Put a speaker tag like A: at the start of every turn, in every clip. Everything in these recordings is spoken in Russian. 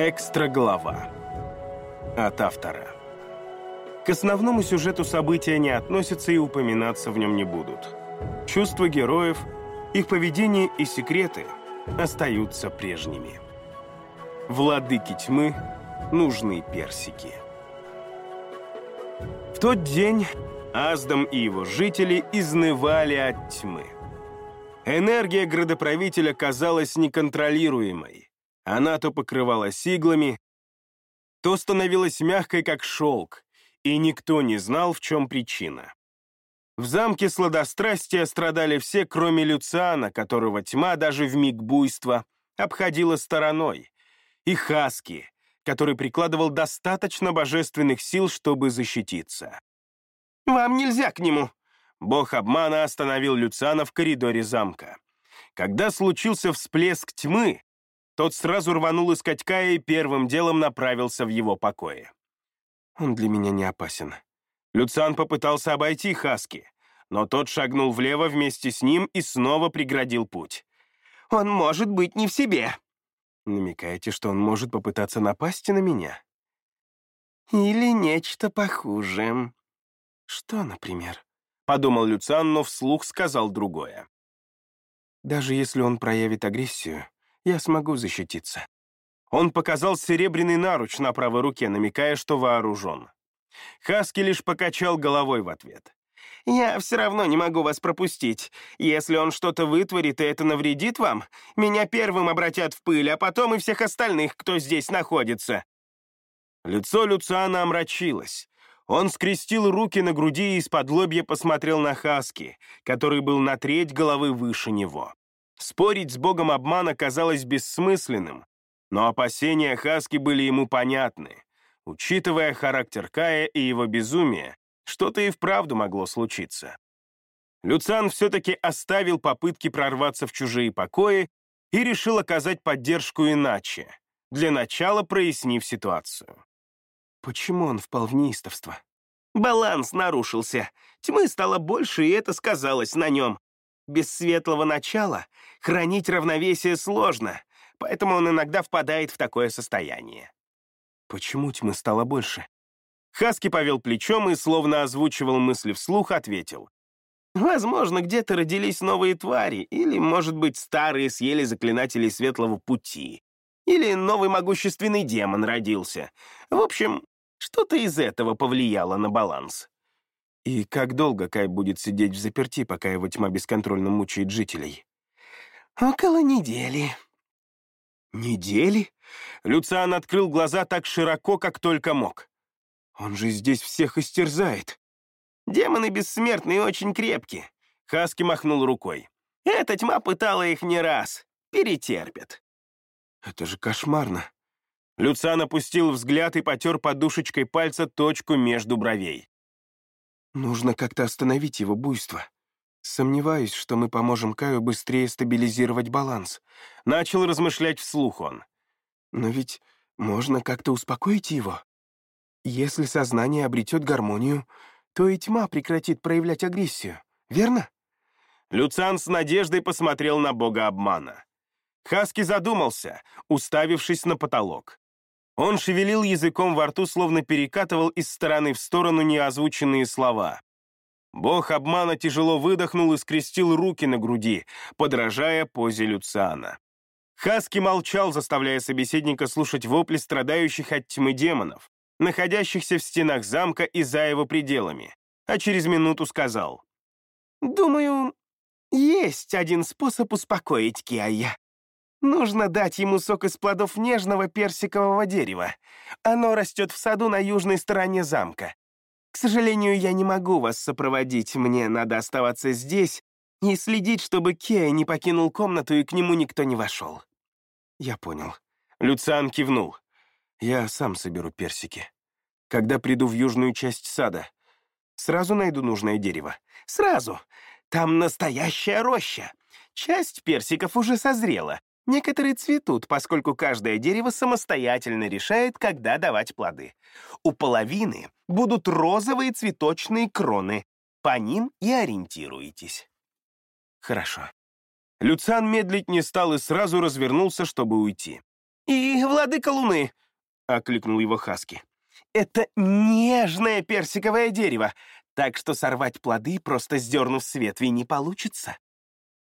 A: Экстра глава. От автора. К основному сюжету события не относятся и упоминаться в нем не будут. Чувства героев, их поведение и секреты остаются прежними. Владыки тьмы нужны персики. В тот день Аздам и его жители изнывали от тьмы. Энергия градоправителя казалась неконтролируемой. Она то покрывалась иглами, то становилась мягкой, как шелк, и никто не знал, в чем причина. В замке сладострастия страдали все, кроме Люциана, которого тьма даже в миг буйства обходила стороной, и Хаски, который прикладывал достаточно божественных сил, чтобы защититься. «Вам нельзя к нему!» Бог обмана остановил Люциана в коридоре замка. Когда случился всплеск тьмы, тот сразу рванул искать Кая и первым делом направился в его покое. Он для меня не опасен. Люциан попытался обойти Хаски, но тот шагнул влево вместе с ним и снова преградил путь. «Он может быть не в себе!» Намекаете, что он может попытаться напасть на меня? Или нечто похуже. Что, например? Подумал Люциан, но вслух сказал другое. Даже если он проявит агрессию, я смогу защититься. Он показал серебряный наруч на правой руке, намекая, что вооружен. Хаски лишь покачал головой в ответ. «Я все равно не могу вас пропустить. Если он что-то вытворит, и это навредит вам, меня первым обратят в пыль, а потом и всех остальных, кто здесь находится». Лицо Люциана омрачилось. Он скрестил руки на груди и из-под лобья посмотрел на Хаски, который был на треть головы выше него. Спорить с богом обмана казалось бессмысленным, но опасения Хаски были ему понятны. Учитывая характер Кая и его безумие, что-то и вправду могло случиться. Люциан все-таки оставил попытки прорваться в чужие покои и решил оказать поддержку иначе, для начала прояснив ситуацию. Почему он впал в неистовство? Баланс нарушился. Тьмы стало больше, и это сказалось на нем. Без светлого начала хранить равновесие сложно, поэтому он иногда впадает в такое состояние. Почему тьмы стало больше? Хаски повел плечом и, словно озвучивал мысли вслух, ответил. «Возможно, где-то родились новые твари, или, может быть, старые съели заклинателей Светлого Пути, или новый могущественный демон родился. В общем, что-то из этого повлияло на баланс». «И как долго Кай будет сидеть в заперти, пока его тьма бесконтрольно мучает жителей?» «Около недели». «Недели?» Люциан открыл глаза так широко, как только мог. Он же здесь всех истерзает. Демоны бессмертные очень крепкие. Хаски махнул рукой. Эта тьма пытала их не раз. Перетерпят. Это же кошмарно. Люциан опустил взгляд и потер подушечкой пальца точку между бровей. Нужно как-то остановить его буйство. Сомневаюсь, что мы поможем Каю быстрее стабилизировать баланс. Начал размышлять вслух он. Но ведь можно как-то успокоить его. Если сознание обретет гармонию, то и тьма прекратит проявлять агрессию, верно? Люциан с надеждой посмотрел на бога обмана. Хаски задумался, уставившись на потолок. Он шевелил языком во рту, словно перекатывал из стороны в сторону неозвученные слова. Бог обмана тяжело выдохнул и скрестил руки на груди, подражая позе Люциана. Хаски молчал, заставляя собеседника слушать вопли страдающих от тьмы демонов находящихся в стенах замка и за его пределами, а через минуту сказал. «Думаю, есть один способ успокоить Киая. Нужно дать ему сок из плодов нежного персикового дерева. Оно растет в саду на южной стороне замка. К сожалению, я не могу вас сопроводить, мне надо оставаться здесь и следить, чтобы Кея не покинул комнату и к нему никто не вошел». «Я понял». Люциан кивнул. Я сам соберу персики. Когда приду в южную часть сада, сразу найду нужное дерево. Сразу. Там настоящая роща. Часть персиков уже созрела. Некоторые цветут, поскольку каждое дерево самостоятельно решает, когда давать плоды. У половины будут розовые цветочные кроны. По ним и ориентируйтесь. Хорошо. Люциан медлить не стал и сразу развернулся, чтобы уйти. «И владыка Луны!» — окликнул его Хаски. «Это нежное персиковое дерево, так что сорвать плоды, просто сдернув с ветви, не получится.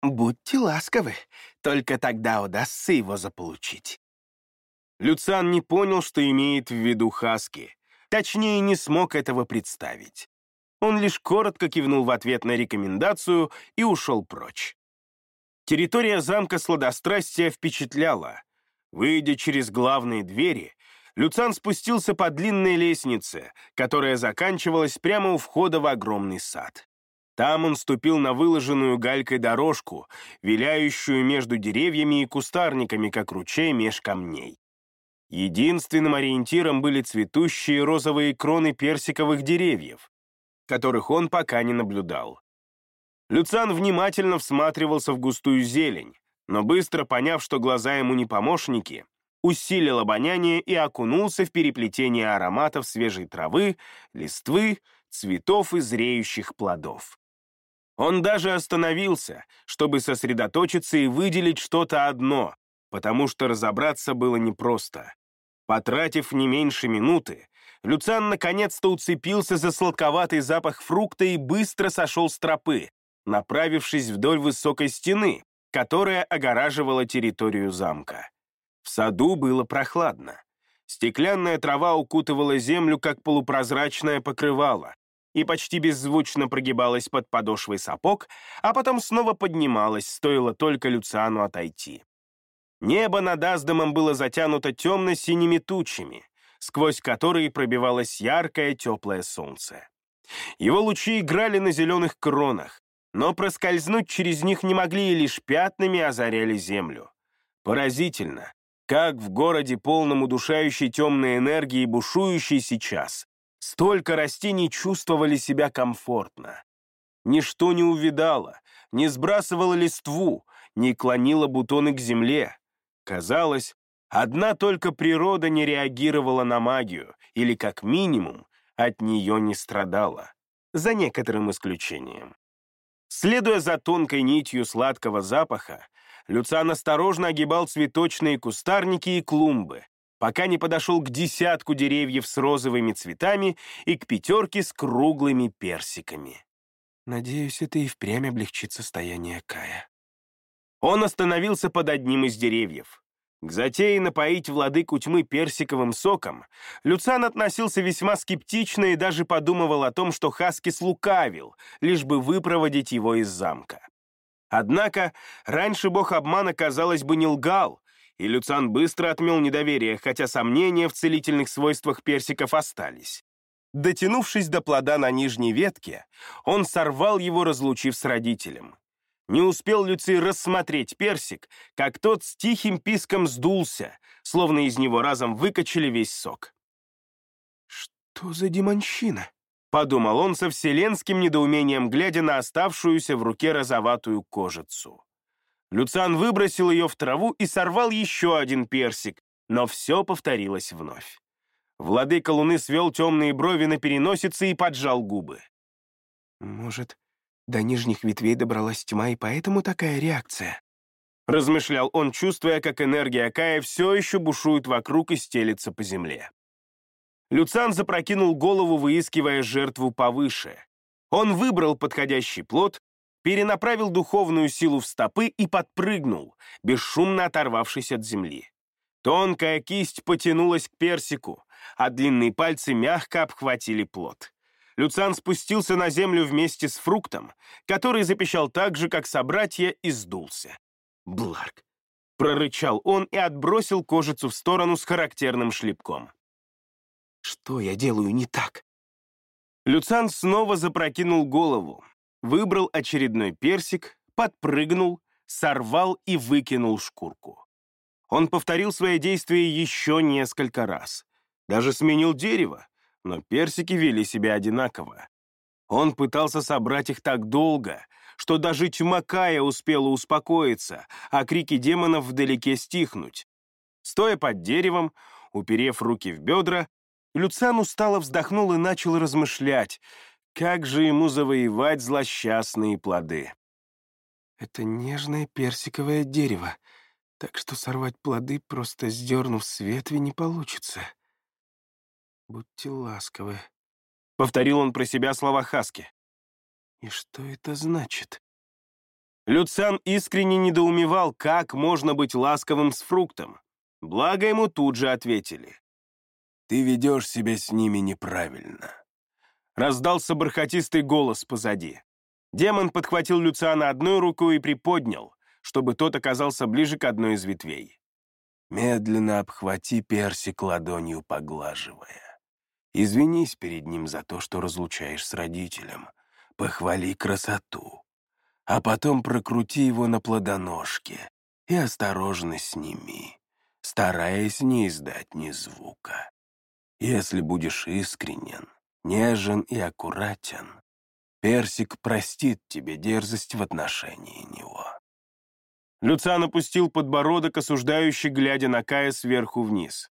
A: Будьте ласковы, только тогда удастся его заполучить». Люциан не понял, что имеет в виду Хаски. Точнее, не смог этого представить. Он лишь коротко кивнул в ответ на рекомендацию и ушел прочь. Территория замка сладострастия впечатляла. Выйдя через главные двери, Люцан спустился по длинной лестнице, которая заканчивалась прямо у входа в огромный сад. Там он ступил на выложенную галькой дорожку, виляющую между деревьями и кустарниками, как ручей меж камней. Единственным ориентиром были цветущие розовые кроны персиковых деревьев, которых он пока не наблюдал. Люцан внимательно всматривался в густую зелень, но быстро поняв, что глаза ему не помощники, усилил обоняние и окунулся в переплетение ароматов свежей травы, листвы, цветов и зреющих плодов. Он даже остановился, чтобы сосредоточиться и выделить что-то одно, потому что разобраться было непросто. Потратив не меньше минуты, Люциан наконец-то уцепился за сладковатый запах фрукта и быстро сошел с тропы, направившись вдоль высокой стены, которая огораживала территорию замка. В саду было прохладно. Стеклянная трава укутывала землю, как полупрозрачное покрывало, и почти беззвучно прогибалась под подошвой сапог, а потом снова поднималась, стоило только Люциану отойти. Небо над Аздамом было затянуто темно-синими тучами сквозь которые пробивалось яркое теплое солнце. Его лучи играли на зеленых кронах, но проскользнуть через них не могли и лишь пятнами озаряли землю. Поразительно, как в городе, полном удушающей темной энергии, бушующей сейчас, столько растений чувствовали себя комфортно. Ничто не увидало, не сбрасывало листву, не клонило бутоны к земле. Казалось, Одна только природа не реагировала на магию, или, как минимум, от нее не страдала, за некоторым исключением. Следуя за тонкой нитью сладкого запаха, Люциан осторожно огибал цветочные кустарники и клумбы, пока не подошел к десятку деревьев с розовыми цветами и к пятерке с круглыми персиками. Надеюсь, это и впрямь облегчит состояние Кая. Он остановился под одним из деревьев. К затее напоить владыку тьмы персиковым соком Люцан относился весьма скептично и даже подумывал о том, что Хаски слукавил, лишь бы выпроводить его из замка. Однако раньше бог обмана, казалось бы, не лгал, и Люцан быстро отмел недоверие, хотя сомнения в целительных свойствах персиков остались. Дотянувшись до плода на нижней ветке, он сорвал его, разлучив с родителем. Не успел Люций рассмотреть персик, как тот с тихим писком сдулся, словно из него разом выкачали весь сок. «Что за демонщина?» — подумал он со вселенским недоумением, глядя на оставшуюся в руке розоватую кожицу. Люциан выбросил ее в траву и сорвал еще один персик, но все повторилось вновь. Владыка Луны свел темные брови на переносице и поджал губы. «Может, до нижних ветвей добралась тьма, и поэтому такая реакция. Размышлял он, чувствуя, как энергия Кая все еще бушует вокруг и стелится по земле. Люцан запрокинул голову, выискивая жертву повыше. Он выбрал подходящий плод, перенаправил духовную силу в стопы и подпрыгнул, бесшумно оторвавшись от земли. Тонкая кисть потянулась к персику, а длинные пальцы мягко обхватили плод. Люциан спустился на землю вместе с фруктом, который запищал так же, как собратья, и сдулся. «Бларк!» — прорычал он и отбросил кожицу в сторону с характерным шлепком. «Что я делаю не так?» Люциан снова запрокинул голову, выбрал очередной персик, подпрыгнул, сорвал и выкинул шкурку. Он повторил свои действия еще несколько раз. Даже сменил дерево, но персики вели себя одинаково. Он пытался собрать их так долго, что даже тьма Кая успела успокоиться, а крики демонов вдалеке стихнуть. Стоя под деревом, уперев руки в бедра, Люциан устало вздохнул и начал размышлять, как же ему завоевать злосчастные плоды. «Это нежное персиковое дерево. Так что сорвать плоды, просто сдернув с ветви, не получится. Будьте ласковы. Повторил он про себя слова Хаски. И что это значит? Люциан искренне недоумевал, как можно быть ласковым с фруктом. Благо ему тут же ответили.
B: «Ты ведешь себя с ними неправильно».
A: Раздался бархатистый голос позади. Демон подхватил Люциана одной рукой и приподнял, чтобы тот оказался ближе к одной из ветвей.
B: Медленно обхвати персик ладонью, поглаживая. Извинись перед ним за то, что разлучаешь с родителем. Похвали красоту. А потом прокрути его на плодоножке и осторожно сними, стараясь не издать ни звука. Если будешь искренен, нежен и аккуратен, персик простит тебе дерзость в отношении него.
A: Люциан опустил подбородок, осуждающий, глядя на Кая сверху вниз.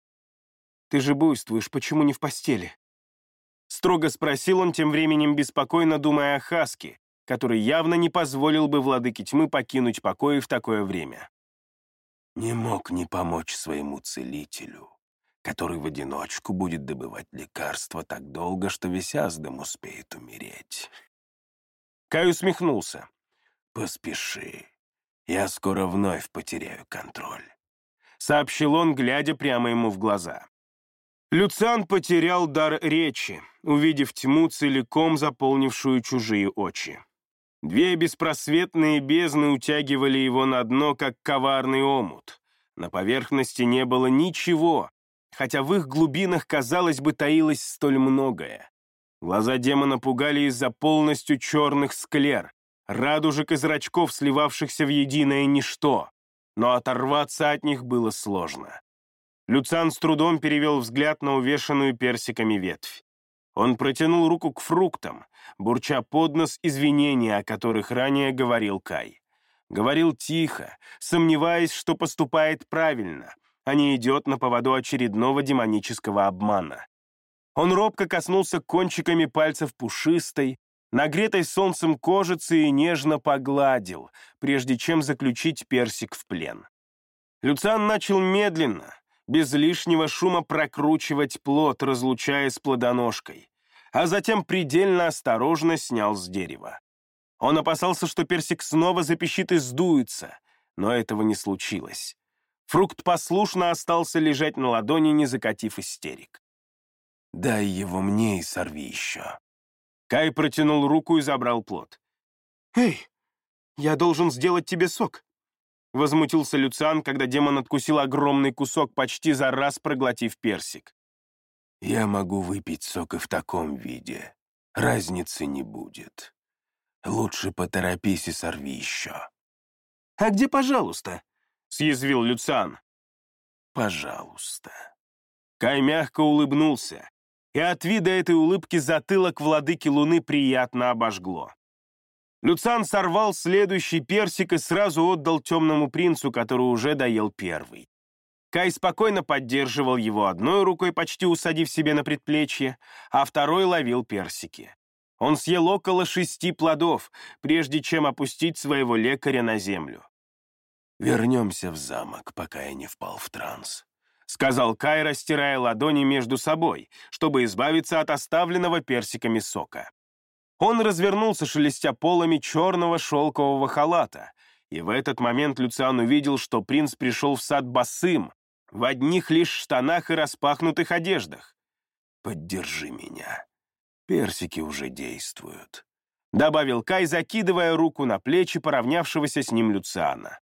A: «Ты же буйствуешь, почему не в постели?» Строго спросил он, тем временем беспокойно думая о Хаске, который явно не позволил бы владыке тьмы покинуть покои в такое время.
B: «Не мог не помочь своему целителю, который в одиночку будет добывать лекарства так долго, что весь Аздам успеет умереть».
A: Кай усмехнулся.
B: «Поспеши. «Я скоро вновь потеряю контроль», —
A: сообщил он, глядя прямо ему в глаза. Люциан потерял дар речи, увидев тьму, целиком заполнившую чужие очи. Две беспросветные бездны утягивали его на дно, как коварный омут. На поверхности не было ничего, хотя в их глубинах, казалось бы, таилось столь многое. Глаза демона пугали из-за полностью черных склер, радужек и зрачков, сливавшихся в единое ничто, но оторваться от них было сложно. Люциан с трудом перевел взгляд на увешанную персиками ветвь. Он протянул руку к фруктам, бурча под нос извинения, о которых ранее говорил Кай. Говорил тихо, сомневаясь, что поступает правильно, а не идет на поводу очередного демонического обмана. Он робко коснулся кончиками пальцев пушистой, нагретой солнцем кожицы и нежно погладил, прежде чем заключить персик в плен. Люциан начал медленно, без лишнего шума прокручивать плод, разлучая с плодоножкой, а затем предельно осторожно снял с дерева. Он опасался, что персик снова запищит и сдуется, но этого не случилось. Фрукт послушно остался лежать на ладони, не закатив истерик.
B: «Дай его мне и сорви еще»,
A: Кай протянул руку и забрал плод. «Эй, я должен сделать тебе сок!» Возмутился Люциан, когда демон откусил огромный кусок, почти за раз проглотив персик.
B: «Я могу выпить сок и в таком виде. Разницы не будет. Лучше поторопись и сорви еще».
A: «А где «пожалуйста»?» — съязвил Люциан.
B: «Пожалуйста».
A: Кай мягко улыбнулся, и от вида этой улыбки затылок владыки Луны приятно обожгло. Люцан сорвал следующий персик и сразу отдал темному принцу, который уже доел первый. Кай спокойно поддерживал его одной рукой, почти усадив себе на предплечье, а второй ловил персики. Он съел около шести плодов, прежде чем опустить своего лекаря на землю.
B: «Вернемся в замок, пока я не впал в транс», —
A: сказал Кай, растирая ладони между собой, чтобы избавиться от оставленного персиками сока. Он развернулся, шелестя полами черного шелкового халата, и в этот момент Люциан увидел, что принц пришел в сад босым, в одних лишь штанах и распахнутых одеждах.
B: «Поддержи меня. Персики уже действуют», —
A: добавил Кай, закидывая руку на плечи поравнявшегося с ним Люциана.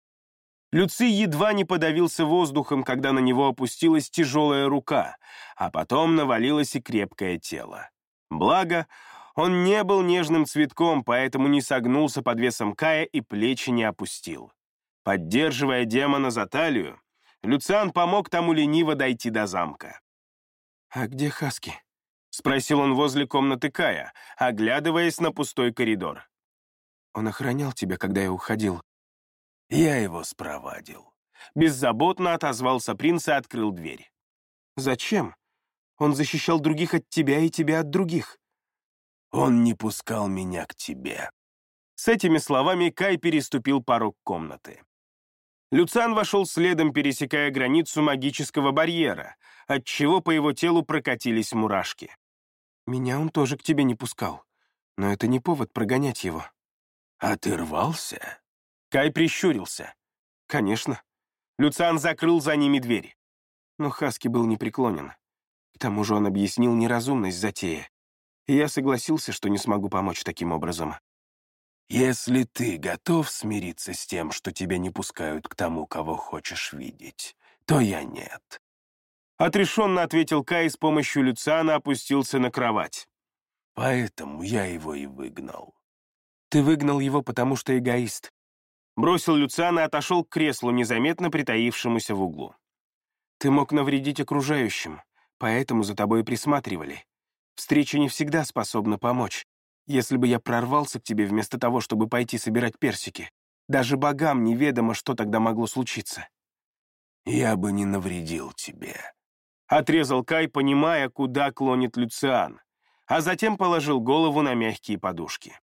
A: Люци едва не подавился воздухом, когда на него опустилась тяжелая рука, а потом навалилось и крепкое тело. Благо, он не был нежным цветком, поэтому не согнулся под весом Кая и плечи не опустил. Поддерживая демона за талию, Люциан помог тому лениво дойти до замка. «А где Хаски?» — спросил он возле комнаты Кая, оглядываясь на пустой коридор. «Он охранял тебя, когда я уходил»,
B: «Я его спровадил».
A: Беззаботно отозвался принц и открыл дверь. «Зачем? Он защищал других от тебя и тебя от других».
B: «Он не пускал меня к тебе».
A: С этими словами Кай переступил порог комнаты. Люциан вошел следом, пересекая границу магического барьера, отчего по его телу прокатились мурашки. «Меня он тоже к тебе не пускал, но это не повод прогонять его».
B: «А ты рвался?»
A: Кай прищурился. «Конечно». Люциан закрыл за ними дверь. Но Хаски был непреклонен. К тому же он объяснил неразумность затеи. И я согласился, что не смогу помочь таким образом.
B: «Если ты готов смириться с тем, что тебя не пускают к тому, кого хочешь видеть, то я нет».
A: Отрешенно ответил Кай с помощью Люциана опустился на кровать.
B: «Поэтому я его и выгнал».
A: «Ты выгнал его, потому что эгоист». Бросил Люциана и отошел к креслу, незаметно притаившемуся в углу. «Ты мог навредить окружающим, поэтому за тобой присматривали. Встреча не всегда способна помочь, если бы я прорвался к тебе вместо того, чтобы пойти собирать персики. Даже богам неведомо, что тогда могло случиться.
B: Я бы не навредил тебе.
A: Отрезал Кай, понимая, куда клонит Люциан, а затем положил голову на мягкие подушки.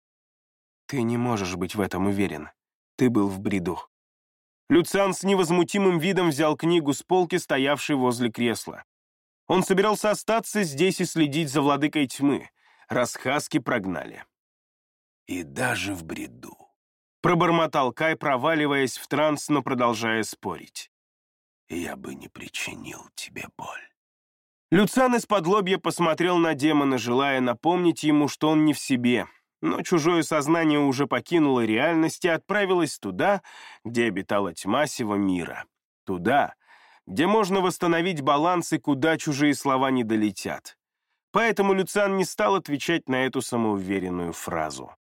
A: Ты не можешь быть в этом уверен. Ты был в бреду. Люциан с невозмутимым видом взял книгу с полки, стоявшей возле кресла. Он собирался остаться здесь и следить за владыкой тьмы, Расхаски прогнали.
B: «И даже в бреду», —
A: пробормотал Кай, проваливаясь в транс, но продолжая спорить.
B: «Я бы не причинил тебе боль».
A: Люцан из-под лобья посмотрел на демона, желая напомнить ему, что он не в себе, но чужое сознание уже покинуло реальность и отправилось туда, где обитала тьма сего мира. Туда, где можно восстановить баланс и куда чужие слова не долетят. Поэтому Люциан не стал отвечать на эту самоуверенную фразу.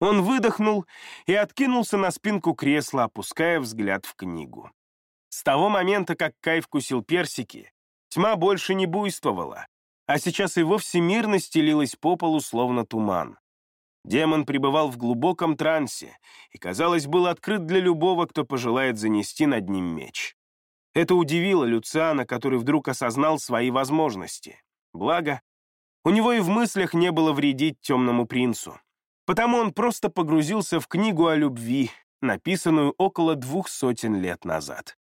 A: Он выдохнул и откинулся на спинку кресла, опуская взгляд в книгу. С того момента, как Кай вкусил персики, тьма больше не буйствовала, а сейчас и вовсе мирно стелилась по полу, словно туман. Демон пребывал в глубоком трансе и, казалось, был открыт для любого, кто пожелает занести над ним меч. Это удивило Люциана, который вдруг осознал свои возможности. Благо, у него и в мыслях не было вредить темному принцу. Потому он просто погрузился в книгу о любви, написанную около двух сотен лет назад.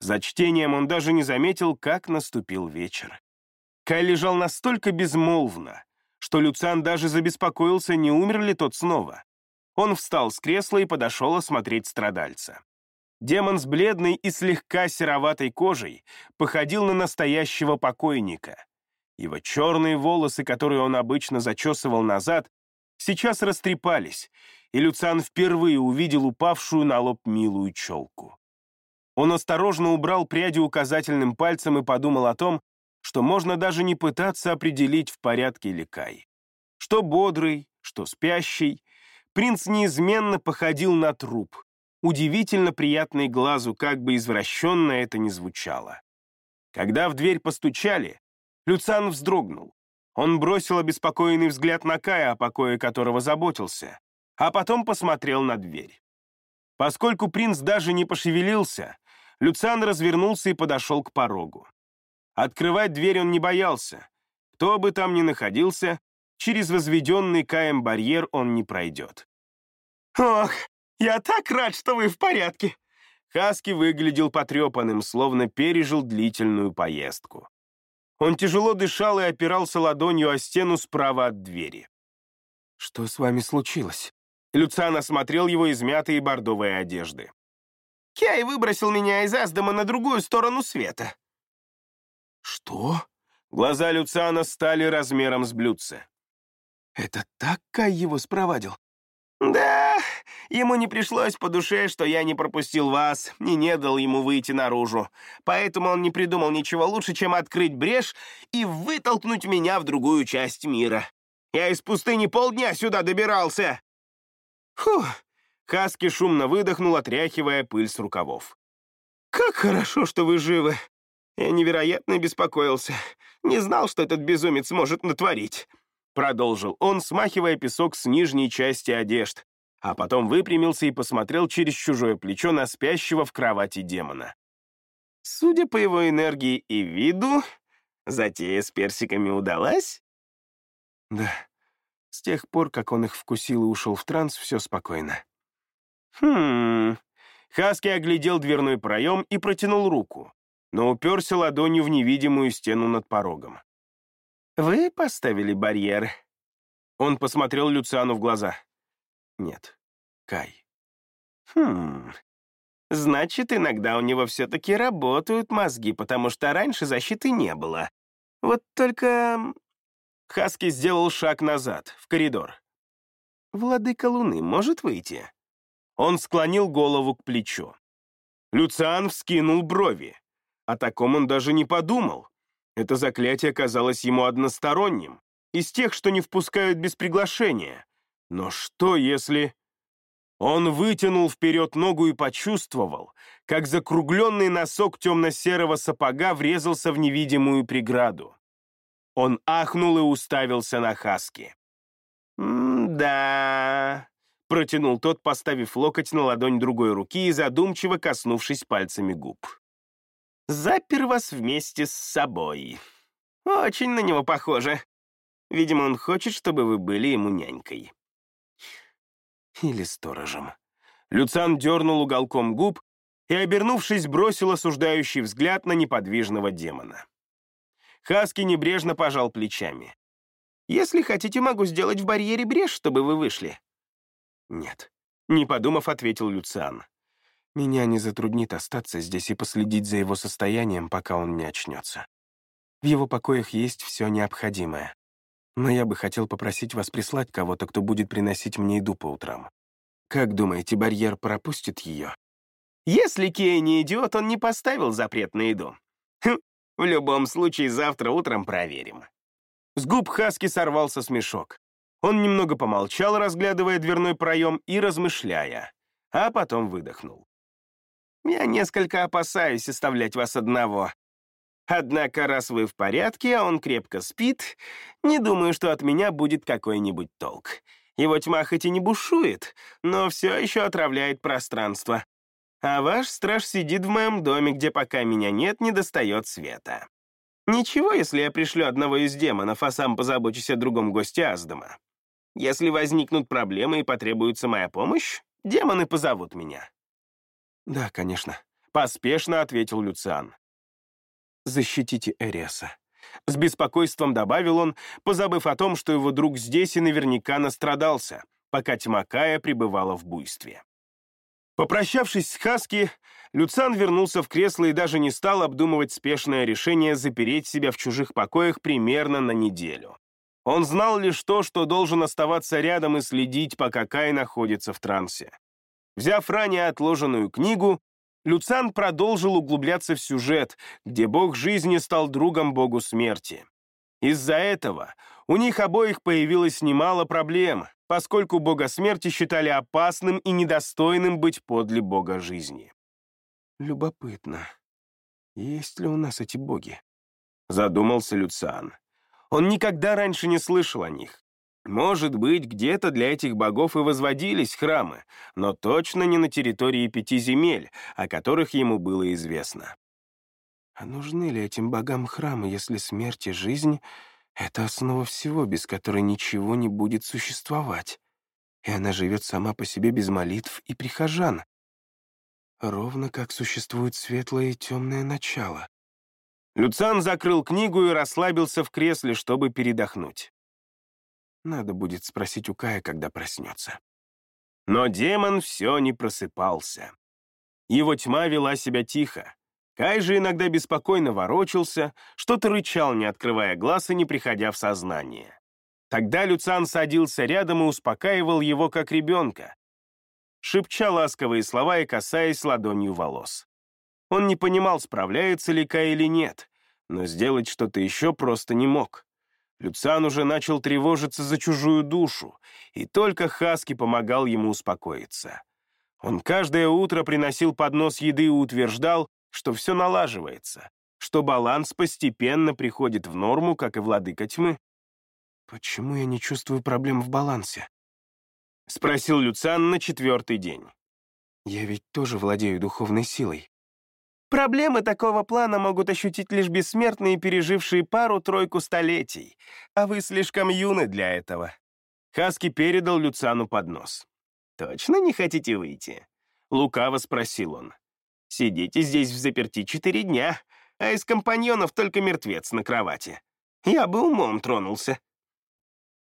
A: За чтением он даже не заметил, как наступил вечер. Кай лежал настолько безмолвно, что Люциан даже забеспокоился, не умер ли тот снова. Он встал с кресла и подошел осмотреть страдальца. Демон с бледной и слегка сероватой кожей походил на настоящего покойника. Его черные волосы, которые он обычно зачесывал назад, сейчас растрепались, и Люциан впервые увидел упавшую на лоб милую челку. Он осторожно убрал пряди указательным пальцем и подумал о том, что можно даже не пытаться определить, в порядке ли Кай. Что бодрый, что спящий, принц неизменно походил на труп, удивительно приятный глазу, как бы извращенно это ни звучало. Когда в дверь постучали, Люциан вздрогнул. Он бросил обеспокоенный взгляд на Кая, о покое которого заботился, а потом посмотрел на дверь. Поскольку принц даже не пошевелился, Люциан развернулся и подошел к порогу. Открывать дверь он не боялся. Кто бы там ни находился, через возведенный Каем барьер он не пройдет. «Ох, я так рад, что вы в порядке!» Хаски выглядел потрепанным, словно пережил длительную поездку. Он тяжело дышал и опирался ладонью о стену справа от двери. «Что с вами случилось?» Люциан осмотрел его измятые бордовые одежды. «Кяй выбросил меня из Аздама на другую сторону света». «Что?» Глаза Люциана стали размером с блюдце. «Это так Кай его спровадил?» «Да, ему не пришлось по душе, что я не пропустил вас и не дал ему выйти наружу. Поэтому он не придумал ничего лучше, чем открыть брешь и вытолкнуть меня в другую часть мира. Я из пустыни полдня сюда добирался!» Фух! Хаски шумно выдохнул, отряхивая пыль с рукавов. «Как хорошо, что вы живы!» Я невероятно беспокоился. Не знал, что этот безумец может натворить. Продолжил он, смахивая песок с нижней части одежд, а потом выпрямился и посмотрел через чужое плечо на спящего в кровати демона. Судя по его энергии и виду, затея с персиками удалась? Да. С тех пор, как он их вкусил и ушел в транс, все спокойно. Хм... Хаски оглядел дверной проем и протянул руку, но уперся ладонью в невидимую стену над порогом. «Вы поставили барьер?» Он посмотрел Люциану в глаза. «Нет, Кай». «Хм, значит, иногда у него все-таки работают мозги, потому что раньше защиты не было. Вот только...» Хаски сделал шаг назад, в коридор. «Владыка Луны может выйти?» Он склонил голову к плечу. Люциан вскинул брови. О таком он даже не подумал. Это заклятие казалось ему односторонним, из тех, что не впускают без приглашения. Но что если... Он вытянул вперед ногу и почувствовал, как закругленный носок темно-серого сапога врезался в невидимую преграду. Он ахнул и уставился на Хаски. «Да...» — протянул тот, поставив локоть на ладонь другой руки и задумчиво коснувшись пальцами губ. «Запер вас вместе с собой. Очень на него похоже. Видимо, он хочет, чтобы вы были ему нянькой». Или сторожем. Люцан дернул уголком губ и, обернувшись, бросил осуждающий взгляд на неподвижного демона. Хаски небрежно пожал плечами. Если хотите, могу сделать в барьере брешь, чтобы вы вышли». «Нет», — не подумав, ответил Люциан. «Меня не затруднит остаться здесь и последить за его состоянием, пока он не очнется. В его покоях есть все необходимое. Но я бы хотел попросить вас прислать кого-то, кто будет приносить мне еду по утрам. Как думаете, барьер пропустит ее?» «Если Кей не идиот, он не поставил запрет на еду. Хм, в любом случае, завтра утром проверим», с губ Хаски сорвался смешок. Он немного помолчал, разглядывая дверной проем и размышляя, а потом выдохнул. «Я несколько опасаюсь оставлять вас одного. Однако, раз вы в порядке, а он крепко спит, не думаю, что от меня будет какой-нибудь толк. Его тьма хоть и не бушует, но все еще отравляет пространство. А ваш страж сидит в моем доме, где пока меня нет, не достает света. Ничего, если я пришлю одного из демонов, а сам позабочусь о другом госте Аздама. Если возникнут проблемы и потребуется моя помощь, демоны позовут меня». «Да, конечно», — поспешно ответил Люциан. «Защитите Эриаса». С беспокойством добавил он, позабыв о том, что его друг здесь и наверняка настрадался, пока тьма Кая пребывала в буйстве. Попрощавшись с Хаски, Люцан вернулся в кресло и даже не стал обдумывать спешное решение запереть себя в чужих покоях примерно на неделю. Он знал лишь то, что должен оставаться рядом и следить, пока Кай находится в трансе. Взяв ранее отложенную книгу, Люцан продолжил углубляться в сюжет, где бог жизни стал другом богу смерти. Из-за этого у них обоих появилось немало проблем, поскольку бога смерти считали опасным и недостойным быть подле бога жизни. «Любопытно, есть ли у нас эти боги?» Задумался Люциан. Он никогда раньше не слышал о них. Может быть, где-то для этих богов и возводились храмы, но точно не на территории пяти земель, о которых ему было известно. А нужны ли этим богам храмы, если смерть и жизнь — это основа всего, без которой ничего не будет существовать? И она живет сама по себе без молитв и прихожан ровно как существует светлое и темное начало. Люцан закрыл книгу и расслабился в кресле, чтобы передохнуть. Надо будет спросить у Кая, когда проснется. Но демон все не просыпался. Его тьма вела себя тихо. Кай же иногда беспокойно ворочался, что-то рычал, не открывая глаз и не приходя в сознание. Тогда Люцан садился рядом и успокаивал его как ребенка, шепча ласковые слова и касаясь ладонью волос. Он не понимал, справляется ли Кай или нет, но сделать что-то еще просто не мог. Люциан уже начал тревожиться за чужую душу, и только Хаски помогал ему успокоиться. Он каждое утро приносил поднос еды и утверждал, что все налаживается, что баланс постепенно приходит в норму, как и владыка тьмы. «Почему я не чувствую проблем в балансе?» — спросил Люциан на четвертый день. «Я ведь тоже владею духовной силой». Проблемы такого плана могут ощутить лишь бессмертные, пережившие пару-тройку столетий, а вы слишком юны для этого. Хаски передал Люциану поднос. «Точно не хотите выйти? — лукаво спросил он. «Сидите здесь в заперти четыре дня, а из компаньонов только мертвец на кровати. Я бы умом тронулся».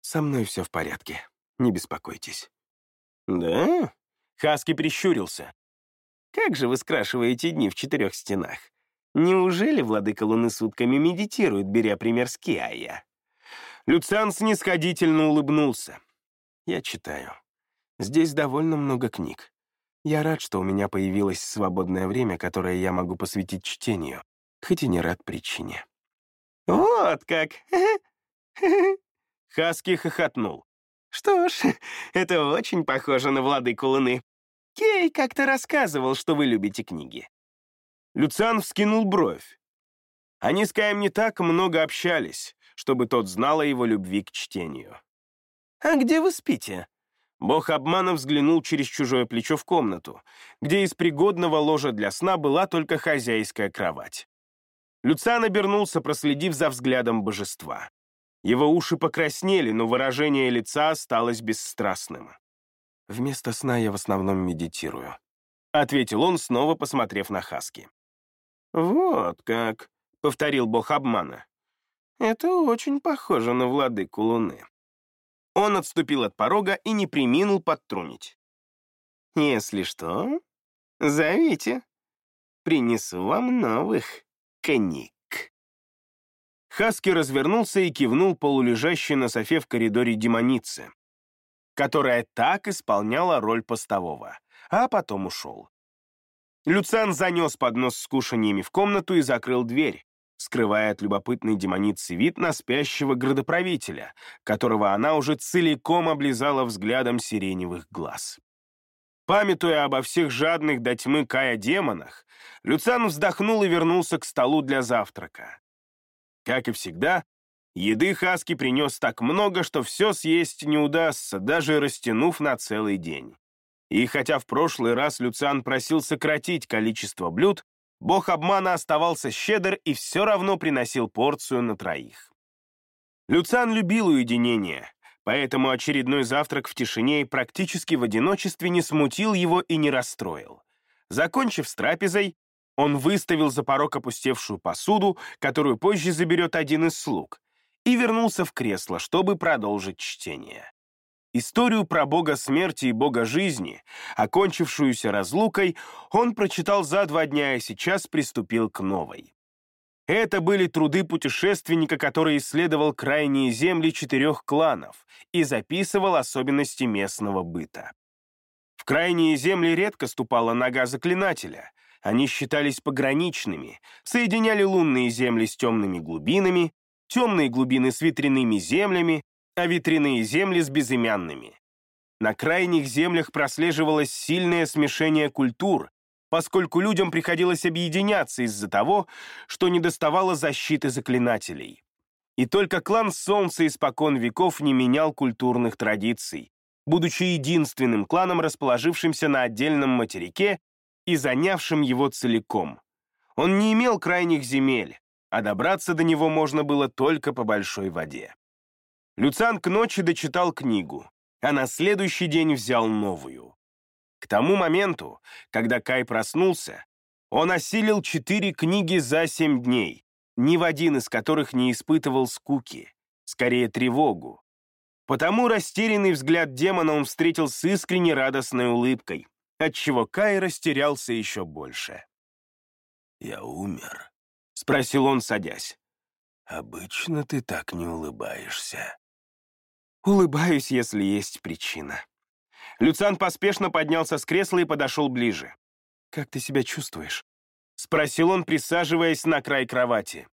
A: «Со мной все в порядке, не беспокойтесь». «Да?» — Хаски прищурился. «Как же вы скрашиваете дни в четырех стенах? Неужели владыка Луны сутками медитирует, беря пример с Киая?» Люциан снисходительно улыбнулся. «Я читаю. Здесь довольно много книг. Я рад, что у меня появилось свободное время, которое я могу посвятить чтению, хоть и не рад причине». «Вот как!» Хаски хохотнул. «Что ж, это очень похоже на владыку Луны. Кей как-то рассказывал, что вы любите книги». Люциан вскинул бровь. Они с Каем не так много общались, чтобы тот знал о его любви к чтению. «А где вы спите?» Бог обмана взглянул через чужое плечо в комнату, где из пригодного ложа для сна была только хозяйская кровать. Люциан обернулся, проследив за взглядом божества. Его уши покраснели, но выражение лица осталось бесстрастным. «Вместо сна я в основном медитирую», — ответил он, снова посмотрев на Хаски. «Вот как», — повторил бог обмана. «Это очень похоже на владыку Луны». Он отступил от порога и не приминул подтрунить. «Если что, зовите. Принесу вам новых книг». Хаски развернулся и кивнул полулежащей на софе в коридоре демонице, которая так исполняла роль постового, а потом ушел. Люциан занес поднос с кушаньями в комнату и закрыл дверь, скрывая от любопытной демоницы вид на спящего градоправителя, которого она уже целиком облизала взглядом сиреневых глаз. Памятуя обо всех жадных до тьмы Кая демонах, Люциан вздохнул и вернулся к столу для завтрака. Как и всегда, еды Хаски принес так много, что все съесть не удастся, даже растянув на целый день. И хотя в прошлый раз Люциан просил сократить количество блюд, Бог обмана оставался щедр и все равно приносил порцию на троих. Люциан любил уединение, поэтому очередной завтрак в тишине и практически в одиночестве не смутил его и не расстроил. Закончив с трапезой, он выставил за порог опустевшую посуду, которую позже заберет один из слуг, и вернулся в кресло, чтобы продолжить чтение. Историю про бога смерти и бога жизни, окончившуюся разлукой, он прочитал за два дня и сейчас приступил к новой. Это были труды путешественника, который исследовал крайние земли четырех кланов и записывал особенности местного быта. В крайние земли редко ступала нога заклинателя. Они считались пограничными, соединяли лунные земли с темными глубинами, темные глубины с ветряными землями, а ветряные земли с безымянными. На крайних землях прослеживалось сильное смешение культур, поскольку людям приходилось объединяться из-за того, что недоставало защиты заклинателей. И только клан Солнца испокон веков не менял культурных традиций, будучи единственным кланом, расположившимся на отдельном материке и занявшим его целиком. Он не имел крайних земель, а добраться до него можно было только по большой воде. Люциан к ночи дочитал книгу, а на следующий день взял новую. К тому моменту, когда Кай проснулся, он осилил четыре книги за семь дней, ни в один из которых не испытывал скуки, скорее тревогу. Потому растерянный взгляд демона он встретил с искренне радостной улыбкой, отчего Кай растерялся еще больше.
B: «Я умер?»
A: — спросил он, садясь.
B: «Обычно ты так не улыбаешься».
A: Улыбаюсь, если есть причина. Люциан поспешно поднялся с кресла и подошел ближе. «Как ты себя чувствуешь?» — спросил он, присаживаясь на край кровати.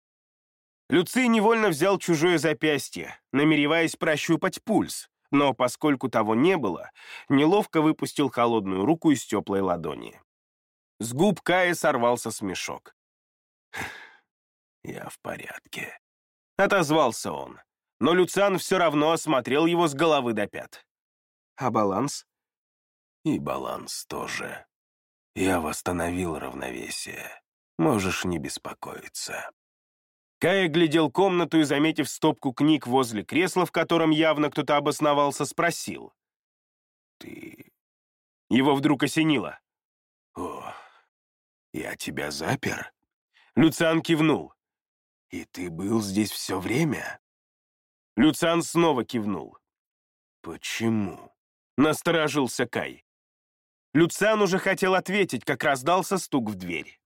A: Люций невольно взял чужое запястье, намереваясь прощупать пульс, но поскольку того не было, неловко выпустил холодную руку из теплой ладони. С губ Кая сорвался смешок.
B: «Я в порядке», —
A: отозвался он но Люциан все равно осмотрел его с головы до пят. А баланс?
B: И баланс тоже. Я восстановил равновесие. Можешь не беспокоиться.
A: Кая глядел комнату и, заметив стопку книг возле кресла, в котором явно кто-то обосновался, спросил.
B: «Ты...»
A: Его вдруг осенило.
B: Я тебя запер?»
A: Люциан кивнул.
B: «И ты был здесь все время?»
A: Люциан снова кивнул.
B: «Почему?»
A: — насторожился Кай. Люциан уже хотел ответить, как раздался стук в дверь.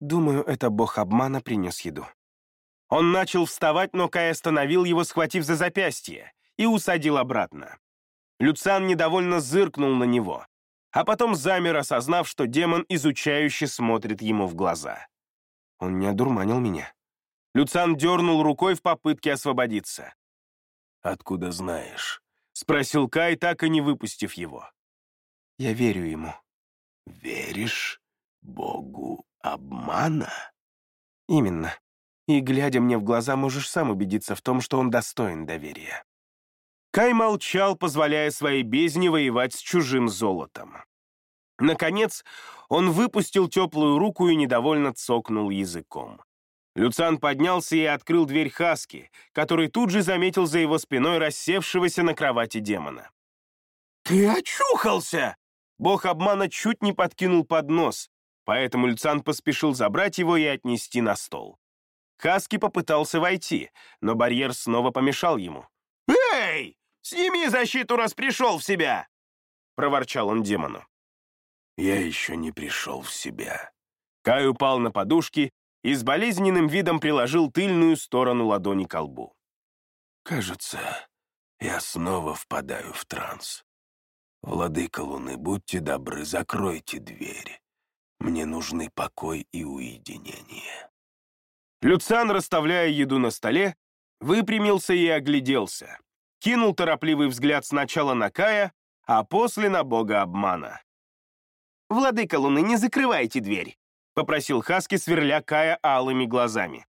A: Думаю, это бог обмана принес еду. Он начал вставать, но Кай остановил его, схватив за запястье, и усадил обратно. Люциан недовольно зыркнул на него, а потом замер, осознав, что демон изучающе смотрит ему в глаза. Он не одурманил меня. Люциан дернул рукой в попытке освободиться.
B: «Откуда знаешь?»
A: — спросил Кай, так и не выпустив его. «Я верю ему».
B: «Веришь богу обмана?»
A: «Именно. И, глядя мне в глаза, можешь сам убедиться в том, что он достоин доверия». Кай молчал, позволяя своей бездне воевать с чужим золотом. Наконец, он выпустил теплую руку и недовольно цокнул языком. Люциан поднялся и открыл дверь Хаски, который тут же заметил за его спиной рассевшегося на кровати демона. «Ты очухался!» Бог обмана чуть не подкинул под нос, поэтому Люциан поспешил забрать его и отнести на стол. Хаски попытался войти, но барьер снова помешал ему. «Эй! Сними защиту, раз пришел в себя!» — проворчал он демону.
B: «Я еще не пришел в себя».
A: Кай упал на подушки и с болезненным видом приложил тыльную сторону ладони к лбу.
B: «Кажется, я снова впадаю в транс. Владыка Луны, будьте добры, закройте двери. Мне нужны покой и уединение».
A: Люциан, расставляя еду на столе, выпрямился и огляделся кинул торопливый взгляд сначала на Кая, а после на бога обмана. «Владыка Луны, не закрывайте дверь», — попросил Хаски, сверля Кая алыми глазами.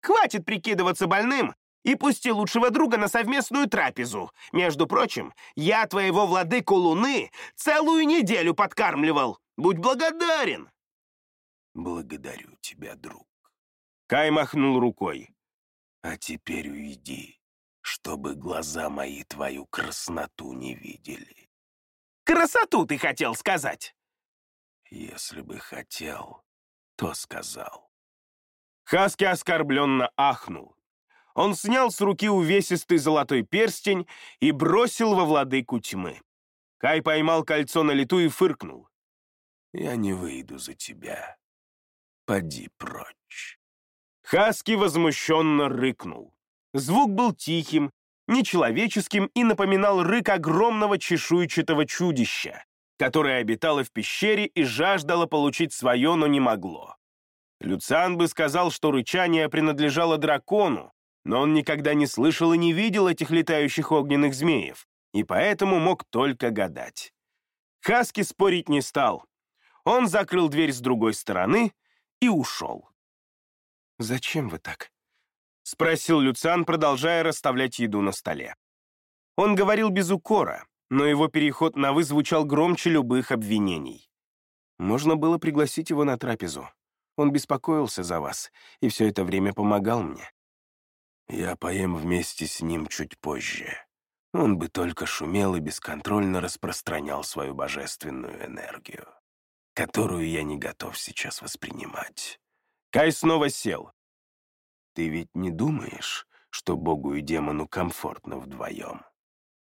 A: «Хватит прикидываться больным и пусти лучшего друга на совместную трапезу. Между прочим, я твоего владыку Луны целую неделю подкармливал. Будь благодарен!»
B: «Благодарю тебя, друг».
A: Кай махнул рукой.
B: «А теперь уйди чтобы глаза мои твою красноту не видели.
A: Красоту ты хотел сказать?
B: Если бы хотел, то сказал.
A: Хаски оскорбленно ахнул. Он снял с руки увесистый золотой перстень и бросил во владыку тьмы. Кай поймал кольцо на лету и фыркнул.
B: «Я не выйду за тебя. Поди прочь».
A: Хаски возмущенно рыкнул. Звук был тихим, нечеловеческим и напоминал рык огромного чешуйчатого чудища, которое обитало в пещере и жаждало получить свое, но не могло. Люциан бы сказал, что рычание принадлежало дракону, но он никогда не слышал и не видел этих летающих огненных змеев, и поэтому мог только гадать. Хаски спорить не стал. Он закрыл дверь с другой стороны и ушел. «Зачем вы так?» — спросил Люциан, продолжая расставлять еду на столе. Он говорил без укора, но его переход на «вы» звучал громче любых обвинений. Можно было пригласить его на трапезу. Он беспокоился за вас и все это время помогал мне.
B: Я поем вместе с ним чуть позже. Он бы только шумел и бесконтрольно распространял свою божественную энергию, которую я не готов сейчас воспринимать.
A: Кай снова сел,
B: ты ведь не думаешь, что Богу и демону комфортно вдвоем?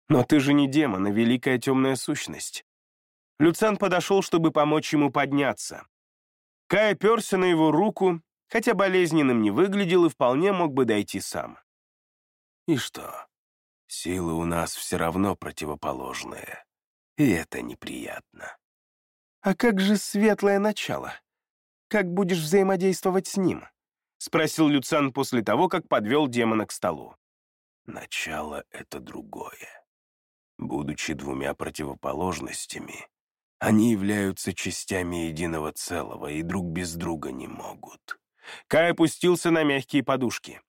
A: Но ты же не демон, а великая темная сущность. Люцан подошел, чтобы помочь ему подняться. Кай оперся на его руку, хотя болезненным не выглядел и вполне мог бы дойти сам.
B: И что? Силы у нас все равно противоположные. И это неприятно.
A: А как же светлое начало? Как будешь взаимодействовать с ним? — спросил Люцан после того, как подвел демона к столу.
B: «Начало — это другое. Будучи двумя противоположностями, они являются частями единого целого и друг без друга не могут».
A: Кай опустился на мягкие подушки.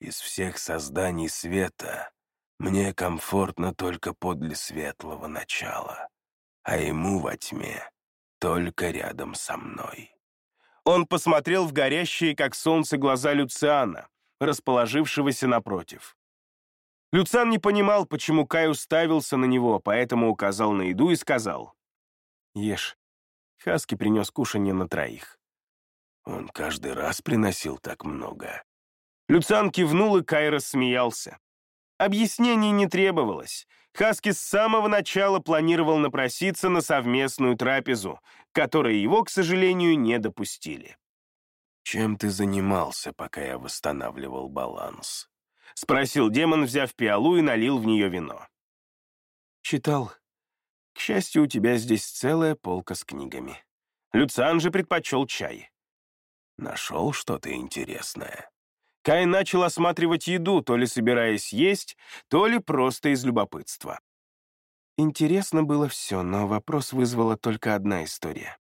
B: «Из всех созданий света мне комфортно только подле светлого начала, а ему во тьме только рядом со мной».
A: Он посмотрел в горящие, как солнце, глаза Люциана, расположившегося напротив. Люциан не понимал, почему Кай уставился на него, поэтому указал на еду и сказал. «Ешь. Хаски принес кушанье на троих.
B: Он каждый раз приносил так много.
A: Люциан кивнул, и Кай рассмеялся. Объяснений не требовалось. Хаски с самого начала планировал напроситься на совместную трапезу, которой его, к сожалению, не допустили.
B: «Чем ты занимался, пока я восстанавливал баланс?»
A: — спросил демон, взяв пиалу и налил в нее вино.
C: «Читал. К счастью, у тебя здесь целая полка с книгами».
A: Люциан же предпочел чай.
B: «Нашел что-то интересное?»
A: Кай начал осматривать еду, то ли собираясь есть, то ли просто из любопытства.
C: Интересно было все, но вопрос вызвала только одна история.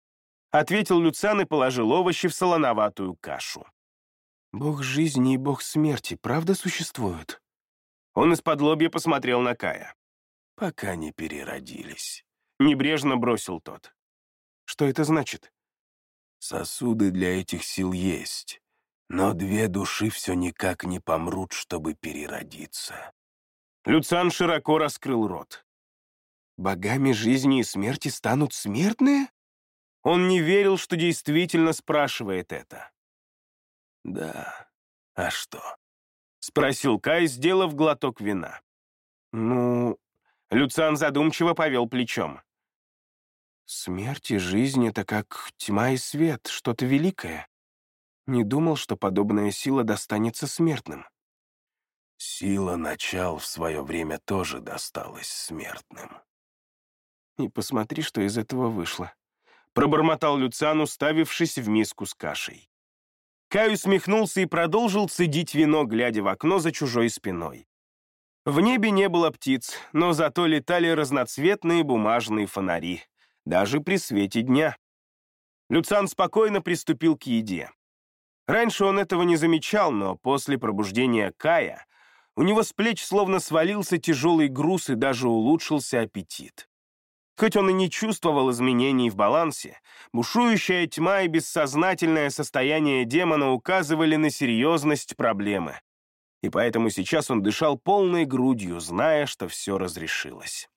A: Ответил Люциан и положил овощи в солоноватую кашу.
C: Бог жизни и бог смерти правда существуют?
A: Он из-под лобья посмотрел на Кая.
B: Пока не переродились.
A: Небрежно бросил тот.
C: Что это значит?
B: Сосуды для этих сил есть, но две души все никак не помрут, чтобы переродиться.
A: Люциан широко раскрыл рот.
C: Богами жизни и смерти станут смертные?
A: Он не верил, что действительно спрашивает это.
B: «Да. А что?»
A: — спросил Кай, сделав глоток вина.
C: «Ну...»
A: — Люциан задумчиво повел плечом.
C: «Смерть и жизнь — это как тьма и свет, что-то великое. Не думал, что подобная сила достанется смертным».
B: «Сила начал в свое время тоже досталась смертным».
C: «И посмотри, что из этого вышло», —
A: пробормотал Люциан, уставившись в миску с кашей. Кай усмехнулся и продолжил цедить вино, глядя в окно за чужой спиной. В небе не было птиц, но зато летали разноцветные бумажные фонари, даже при свете дня. Люцан спокойно приступил к еде. Раньше он этого не замечал, но после пробуждения Кая у него с плеч словно свалился тяжелый груз и даже улучшился аппетит. Хоть он и не чувствовал изменений в балансе, бушующая тьма и бессознательное состояние демона указывали на серьезность проблемы. И поэтому сейчас он дышал полной грудью, зная, что все разрешилось.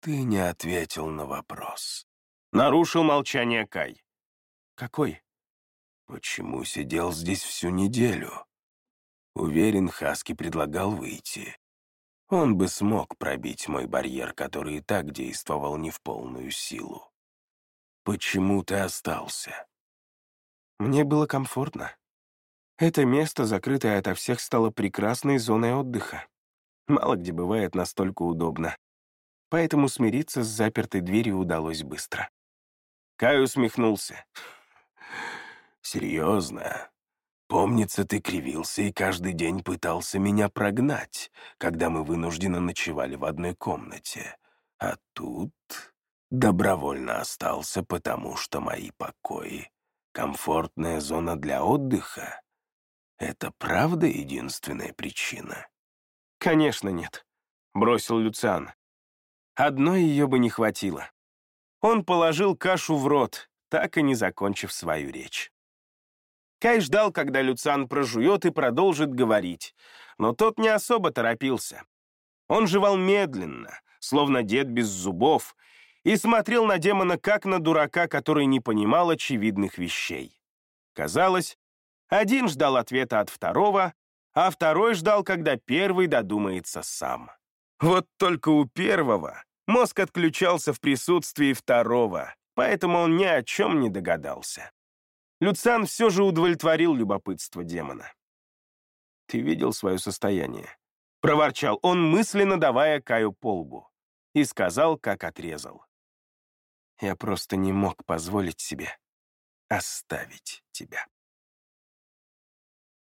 B: «Ты не ответил на вопрос».
A: Нарушил молчание Кай.
C: «Какой?»
B: «Почему сидел здесь всю неделю?» Уверен, Хаски предлагал выйти. Он бы смог пробить мой барьер, который и так действовал не в полную силу. Почему ты остался?
C: Мне было комфортно. Это место, закрытое ото всех, стало прекрасной зоной отдыха. Мало где бывает настолько удобно. Поэтому смириться с запертой дверью удалось быстро.
A: Кай усмехнулся.
B: «Серьезно? Помнится, ты кривился и каждый день пытался меня прогнать, когда мы вынужденно ночевали в одной комнате. А тут добровольно остался, потому что мои покои — комфортная зона для отдыха. Это правда единственная причина?
A: «Конечно нет», — бросил Люциан. Одной ее бы не хватило. Он положил кашу в рот, так и не закончив свою речь. Кай ждал, когда Люциан прожует и продолжит говорить, но тот не особо торопился. Он жевал медленно, словно дед без зубов, и смотрел на демона как на дурака, который не понимал очевидных вещей. Казалось, один ждал ответа от второго, а второй ждал, когда первый додумается сам. Вот только у первого мозг отключался в присутствии второго, поэтому он ни о чем не догадался. Люциан все же удовлетворил любопытство демона. «Ты видел свое состояние?» — проворчал он, мысленно давая Каю полбу, и сказал, как отрезал. «Я просто не мог позволить себе оставить тебя».